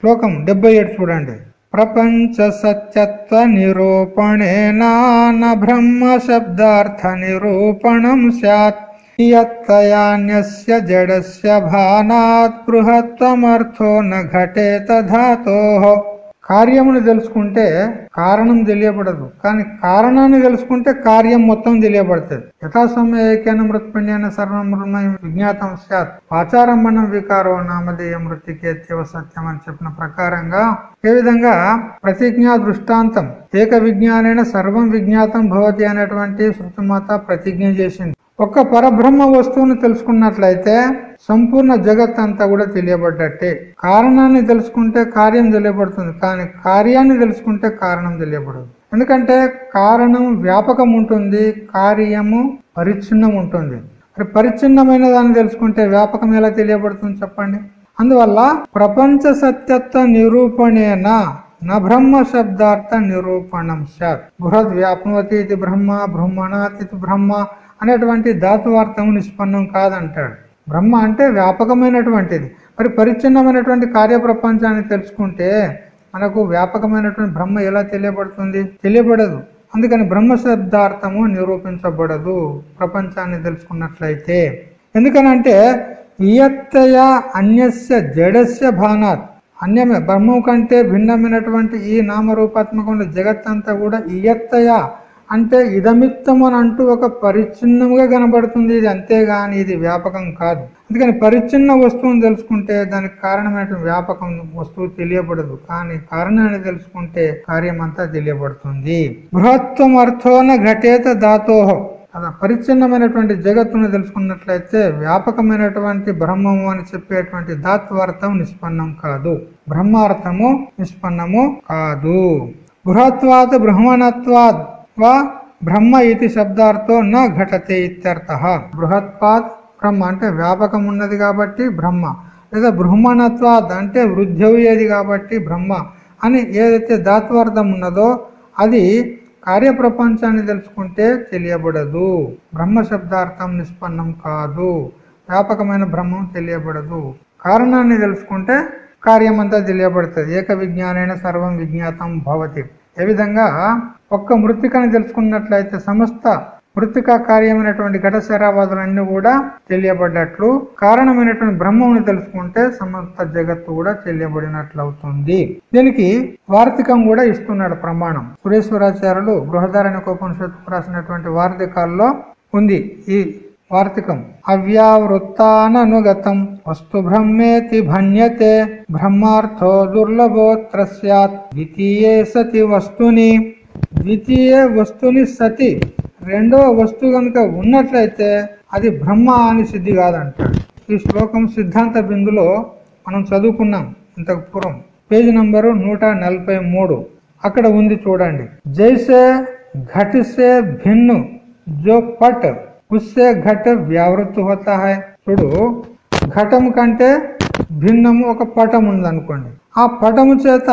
శ్లోకం డెబ్బై ఏడు చూడండి. ప్రపంచ సత్యత్వ నిరూపణే నాన బ్రహ్మ శబ్దార్థ నిరూపణం స్యాత్. యత్తయాన్యస్య జడస్య భానాత్ బృహత్వమర్థో న ఘటేత ధాతోః. కార్యమును తెలుసుకుంటే కారణం తెలియబడదు. కానీ కారణాన్ని తెలుసుకుంటే కార్యం మొత్తం తెలియబడుతుంది. యథాసమయకేన మృత్పిండ్యాన సర్వం విజ్ఞాతం సార్ ఆచారంభణం వికారో నామధేయ మృతికేత్యవ సత్యం అని చెప్పిన ప్రకారంగా ఏ విధంగా ప్రతిజ్ఞా దృష్టాంతం ఏక విజ్ఞానైన సర్వం విజ్ఞాతం భవతి అనేటువంటి శృతిమాత ప్రతిజ్ఞ చేసింది. ఒక్క పరబ్రహ్మ వస్తువును తెలుసుకున్నట్లయితే సంపూర్ణ జగత్ అంతా కూడా తెలియబడ్డట్టే. కారణాన్ని తెలుసుకుంటే కార్యం తెలియబడుతుంది కానీ కార్యాన్ని తెలుసుకుంటే కారణం తెలియబడదు. ఎందుకంటే కారణం వ్యాపకం ఉంటుంది కార్యము పరిచ్ఛిన్నం ఉంటుంది మరి పరిచ్ఛిన్నమైన దాన్ని తెలుసుకుంటే వ్యాపకం ఎలా తెలియబడుతుంది చెప్పండి? అందువల్ల ప్రపంచ సత్యత్వ నిరూపణేన న బ్రహ్మ శబ్దార్థ నిరూపణం సత్. బృహద్ వ్యాపనవతి ఇది బ్రహ్మ బ్రహ్మణాతి బ్రహ్మ అనేటువంటి ధాతువార్థము నిష్పన్నం కాదంటాడు. బ్రహ్మ అంటే వ్యాపకమైనటువంటిది. మరి పరిచ్ఛిన్నమైనటువంటి కార్యప్రపంచాన్ని తెలుసుకుంటే మనకు వ్యాపకమైనటువంటి బ్రహ్మ ఎలా తెలియబడుతుంది? తెలియబడదు. అందుకని బ్రహ్మ శబ్దార్థము నిరూపించబడదు ప్రపంచాన్ని తెలుసుకున్నట్లయితే. ఎందుకనంటే ఇయత్తయ అన్యస్య జడస్య భానాత్. అన్యమే బ్రహ్మం కంటే భిన్నమైనటువంటి ఈ నామరూపాత్మకమైన జగత్ అంతా కూడా ఇయత్తయ అంటే ఇదమిత్తం అని అంటూ ఒక పరిచ్ఛిన్నముగా కనబడుతుంది. ఇది అంతేగాని ఇది వ్యాపకం కాదు. అందుకని పరిచ్ఛిన్న వస్తువును తెలుసుకుంటే దానికి కారణమైన వ్యాపకం వస్తువు తెలియబడదు. కానీ కారణాన్ని తెలుసుకుంటే కార్యం అంతా తెలియబడుతుంది. బృహత్వం అర్థోన ఘటేత దాతోహో అలా పరిచ్ఛిన్నమైనటువంటి జగత్తును తెలుసుకున్నట్లయితే వ్యాపకమైనటువంటి బ్రహ్మము అని చెప్పేటువంటి ధాత్వార్థం నిష్పన్నం కాదు. బ్రహ్మార్థము నిష్పన్నము కాదు. బృహత్వాత్ బ్రహ్మణత్వాద్ వా బ్రహ్మ ఇది శబ్దార్థో న ఘటతే ఇత్యర్థ బృహత్పాద్ బ్రహ్మ అంటే వ్యాపకం ఉన్నది కాబట్టి బ్రహ్మ। లేదా బ్రహ్మణత్వాద్ అంటే వృద్ధ్యయ్యేది కాబట్టి బ్రహ్మ అని ఏదైతే ధాత్వార్థం ఉన్నదో అది కార్యప్రపంచాన్ని తెలుసుకుంటే తెలియబడదు। బ్రహ్మ శబ్దార్థం నిష్పన్నం కాదు। వ్యాపకమైన బ్రహ్మం తెలియబడదు। కారణాన్ని తెలుసుకుంటే కార్యమంతా తెలియబడుతుంది। ఏక విజ్ఞానైన సర్వం విజ్ఞాతం భవతి। ఏ విధంగా ఒక్క మృతికని తెలుసుకున్నట్లయితే సమస్త మృతిక కార్యమైనటువంటి ఘట శరావాదులన్నీ కూడా తెలియబడ్డట్లు. కారణమైనటువంటి బ్రహ్మముని తెలుసుకుంటే సమస్త జగత్తు కూడా తెలియబడినట్లు అవుతుంది దీనికి వార్తికం కూడా ఇస్తున్నాడు ప్రమాణం. సురేశ్వరాచార్యులు బృహదారణ్య ఉపనిషత్తు రాసినటువంటి వార్తికాల్లో ఉంది ఈ వార్తికం. అవ్యావృత్తాననుగతం వస్తు బ్రహ్మేతి భన్యతే బ్రహ్మార్థో దుర్లభోత్ర సత్ ద్వితీయే సతి వస్తుని. ద్వితీయ వస్తుని సతి. రెండవ వస్తువు కనుక ఉన్నట్లయితే అది బ్రహ్మ అని సిద్ధి కాదంటాడు. ఈ శ్లోకం సిద్ధాంత బిందులో మనం చదువుకున్నాం ఇంతకు పూర్వం పేజీ నంబరు నూట నలభై మూడు. అక్కడ ఉంది చూడండి. జైసే ఘటిసే భిన్ను జో పట్ ఉస్సే ఘట వ్యావృత్తి హోతా హై చూడు ఘటము కంటే భిన్నము ఒక పటం ఉంది అనుకోండి ఆ పటము చేత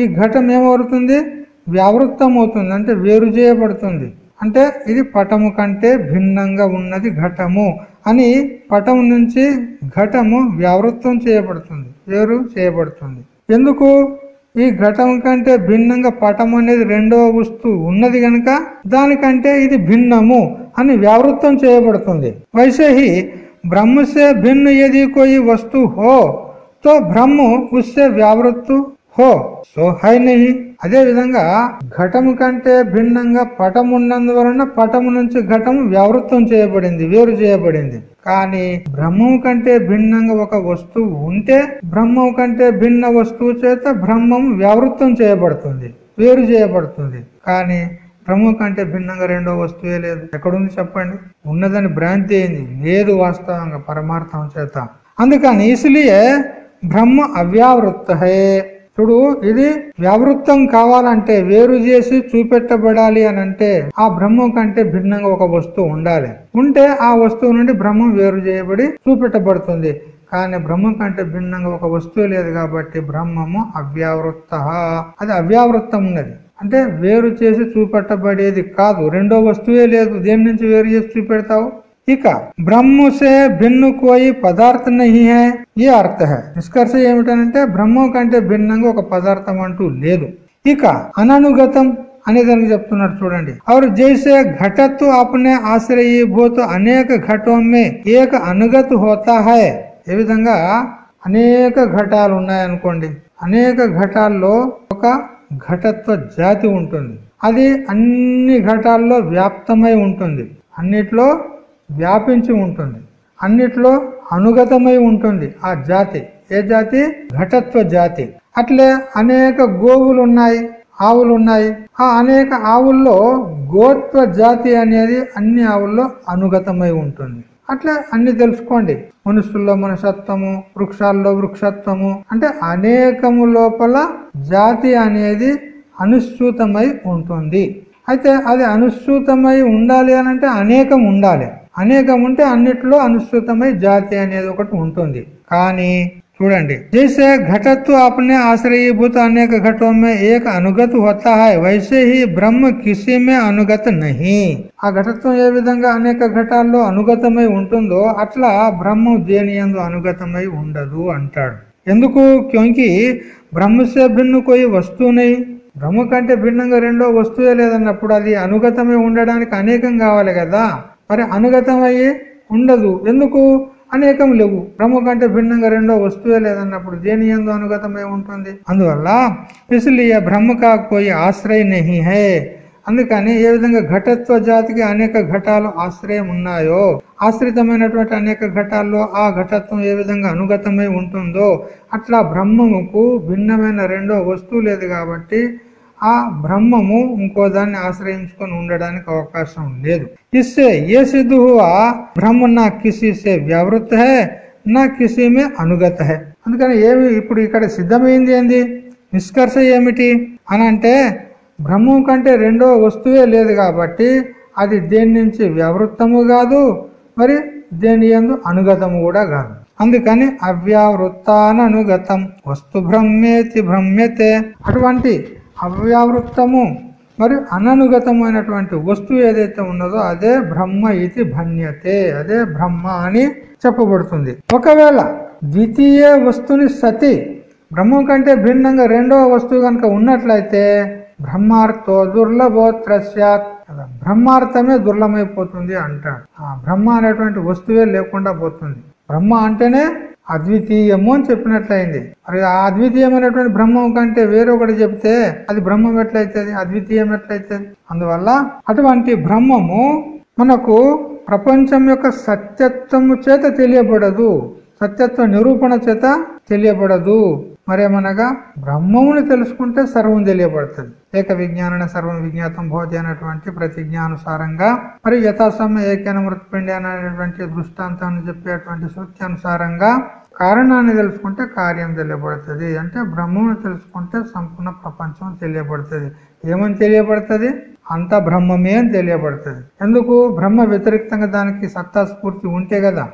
ఈ ఘటం ఏమవుతుంది? వ్యావృత్తం అవుతుంది అంటే వేరు చేయబడుతుంది. అంటే ఇది పటము కంటే భిన్నంగా ఉన్నది ఘటము అని పటం నుంచి ఘటము వ్యావృత్తం చేయబడుతుంది వేరు చేయబడుతుంది. ఎందుకు? ఈ ఘటం కంటే భిన్నంగా పటం అనేది రెండవ వస్తువు ఉన్నది గనక దానికంటే ఇది భిన్నము అని వ్యావృత్తం చేయబడుతుంది. వైసేహి బ్రహ్మసే భిన్న ఏది కోయి వస్తు హో తో బ్రహ్మ ఉస్సే వ్యావృత్తు హో. సో హై నహి అదే విధంగా ఘటము కంటే భిన్నంగా పటమున్నందువలన పటము నుంచి ఘటము వ్యావృత్తం చేయబడింది వేరు చేయబడింది. కానీ బ్రహ్మము కంటే భిన్నంగా ఒక వస్తువు ఉంటే బ్రహ్మము కంటే భిన్న వస్తువు చేత బ్రహ్మము వ్యావృత్తం చేయబడుతుంది వేరు చేయబడుతుంది. కానీ బ్రహ్మం కంటే భిన్నంగా రెండో వస్తువే లేదు. ఎక్కడుంది చెప్పండి? ఉన్నదని భ్రాంతి అయింది. లేదు వాస్తవంగా పరమార్థం చేత. అందుకని ఇసులియే బ్రహ్మ అవ్యావృత్త హే చూడు ఇది వ్యావృత్తం కావాలంటే వేరు చేసి చూపెట్టబడాలి అని అంటే ఆ బ్రహ్మం కంటే భిన్నంగా ఒక వస్తువు ఉండాలి. ఉంటే ఆ వస్తువు నుండి బ్రహ్మం వేరు చేయబడి చూపెట్టబడుతుంది. కానీ బ్రహ్మం కంటే భిన్నంగా ఒక వస్తువు లేదు కాబట్టి బ్రహ్మము అవ్యావృత్త. అది అవ్యావృత్తం ఉన్నది. అంటే వేరు చేసి చూపెట్టబడేది కాదు. రెండో వస్తువే లేదు. దేని నుంచి వేరు చేసి చూపెడతావు? ఇక బ్రహ్మసే భిన్ను కోయి పదార్థ నహి హే ఏ అర్థ హే నిష్కర్ష ఏమిటనంటే బ్రహ్మ కంటే భిన్నంగా ఒక పదార్థం అంటూ లేదు ఇక అననుగతం అనేదానికి చెప్తున్నాడు చూడండి అవరు జైసే ఘటత్తు అప్నే ఆశ్రయీభూత అనేక ఘటమే ఏక అనుగత హోతా హే ఏ విధంగా అనేక ఘటాలు ఉన్నాయనుకోండి అనేక ఘటాల్లో ఒక ఘటత్వ జాతి ఉంటుంది అది అన్ని ఘటాల్లో వ్యాప్తమై ఉంటుంది అన్నిట్లో వ్యాపించి ఉంటుంది. అన్నిట్లో అనుగతమై ఉంటుంది ఆ జాతి. ఏ జాతి? ఘటత్వ జాతి. అట్లే అనేక గోవులు ఉన్నాయి ఆవులు ఉన్నాయి ఆ అనేక ఆవుల్లో గోత్వ జాతి అనేది అన్ని ఆవుల్లో అనుగతమై ఉంటుంది. అట్లా అన్ని తెలుసుకోండి. మనుషుల్లో మనుషత్వము వృక్షాల్లో వృక్షత్వము అంటే అనేకము లోపల జాతి అనేది అనుసూతమై ఉంటుంది. అయితే అది అనుసూతమై ఉండాలి అని అంటే అనేకం ఉండాలి. అనేకం ఉంటే అన్నిట్లో అనుసృతమై జాతి అనేది ఒకటి ఉంటుంది కానీ చూడండి जैसे घटत्व अपने आश्रयीभूत अनेक घटों में एक अनुगत होता है वैसे ही ब्रह्म किसी में अनुगत नहीं ఆ ఘటత్వం ఏ విధంగా అనేక ఘటాల్లో అనుగతమై ఉంటుందో అట్లా బ్రహ్మం దేని యందు అనుగతమై ఉండదు అంటాడు ఎందుకు క్యోంకి బ్రహ్మసే భిన్ను కోయి వస్తువునై బ్రహ్మ కంటే భిన్నంగా రెండో వస్తువే లేదన్నప్పుడు అది అనుగతమై ఉండడానికి అనేకం కావాలి కదా మరి అనుగతమయ్యి ఉండదు. ఎందుకు? అనేకం లేవు. బ్రహ్మ కంటే భిన్నంగా రెండో వస్తువే లేదన్నప్పుడు దేని ఎందు అనుగతమై ఉంటుంది? అందువల్ల ఇసులియ బ్రహ్మ కాకపోయి ఆశ్రయ నహి హే. అందుకని ఏ విధంగా ఘటత్వ జాతికి అనేక ఘటాలు ఆశ్రయం ఉన్నాయో ఆశ్రితమైనటువంటి అనేక ఘటాల్లో ఆ ఘటత్వం ఏ విధంగా అనుగతమై ఉంటుందో అట్లా బ్రహ్మముకు భిన్నమైన రెండో వస్తువు లేదు కాబట్టి ఆ బ్రహ్మము ఇంకో దాన్ని ఆశ్రయించుకొని ఉండడానికి అవకాశం లేదు. ఇస్సే ఏ సిద్ధు హువా బ్రహ్మ నా కిసిసే వ్యావృత్ హే నా కిసిమే అనుగత హే. అందుకని ఏమి ఇప్పుడు ఇక్కడ సిద్ధమైంది ఏంది? నిష్కర్ష ఏమిటి? అని అంటే బ్రహ్మం కంటే రెండో వస్తువే లేదు కాబట్టి అది దేని నుంచి వ్యవృత్తము కాదు మరి దేని ఎందు అనుగతము కూడా కాదు. అందుకని అవ్యావృత్తాననుగతం వస్తు బ్రహ్మేతి బ్రహ్మ్యతే అటువంటి అవ్యావృత్తము మరియు అననుగతమైనటువంటి వస్తువు ఏదైతే ఉన్నదో అదే బ్రహ్మ ఇది భన్యతే అదే బ్రహ్మ అని చెప్పబడుతుంది. ఒకవేళ ద్వితీయ వస్తుని సతి బ్రహ్మం కంటే భిన్నంగా రెండవ వస్తువు కనుక ఉన్నట్లయితే బ్రహ్మార్థో దుర్లభోత్రస్యాత్ బ్రహ్మార్థమే దుర్లభమైపోతుంది అంటాడు. ఆ బ్రహ్మ అనేటువంటి వస్తువే లేకుండా పోతుంది. బ్రహ్మ అంటేనే అద్వితీయము అని చెప్పినట్లయింది. మరి ఆ అద్వితీయమైనటువంటి బ్రహ్మం కంటే వేరొకటి చెప్తే అది బ్రహ్మం ఎట్లయితుంది? అద్వితీయం ఎట్లయితుంది? అందువల్ల అటువంటి బ్రహ్మము మనకు ప్రపంచం యొక్క సత్యత్వము చేత తెలియబడదు. సత్యత్వ నిరూపణ చేత తెలియబడదు. మరేమనగా బ్రహ్మముని తెలుసుకుంటే సర్వం తెలియబడుతుంది. ఏక విజ్ఞాన సర్వం విజ్ఞాతం భవతి అనేటువంటి ప్రతిజ్ఞానుసారంగా మరి యథాసమ్య ఏకైన మృతపిండి అనేటువంటి దృష్టాంతాన్ని చెప్పేటువంటి సూత్యానుసారంగా కారణాన్ని తెలుసుకుంటే కార్యం తెలియబడుతుంది. అంటే బ్రహ్మను తెలుసుకుంటే సంపూర్ణ ప్రపంచం తెలియబడుతుంది. ఏమని తెలియబడుతుంది? అంత బ్రహ్మమే అని తెలియబడుతుంది. ఎందుకు? బ్రహ్మ వ్యతిరేక్తంగా దానికి సత్తా స్ఫూర్తి ఉంటే కదా.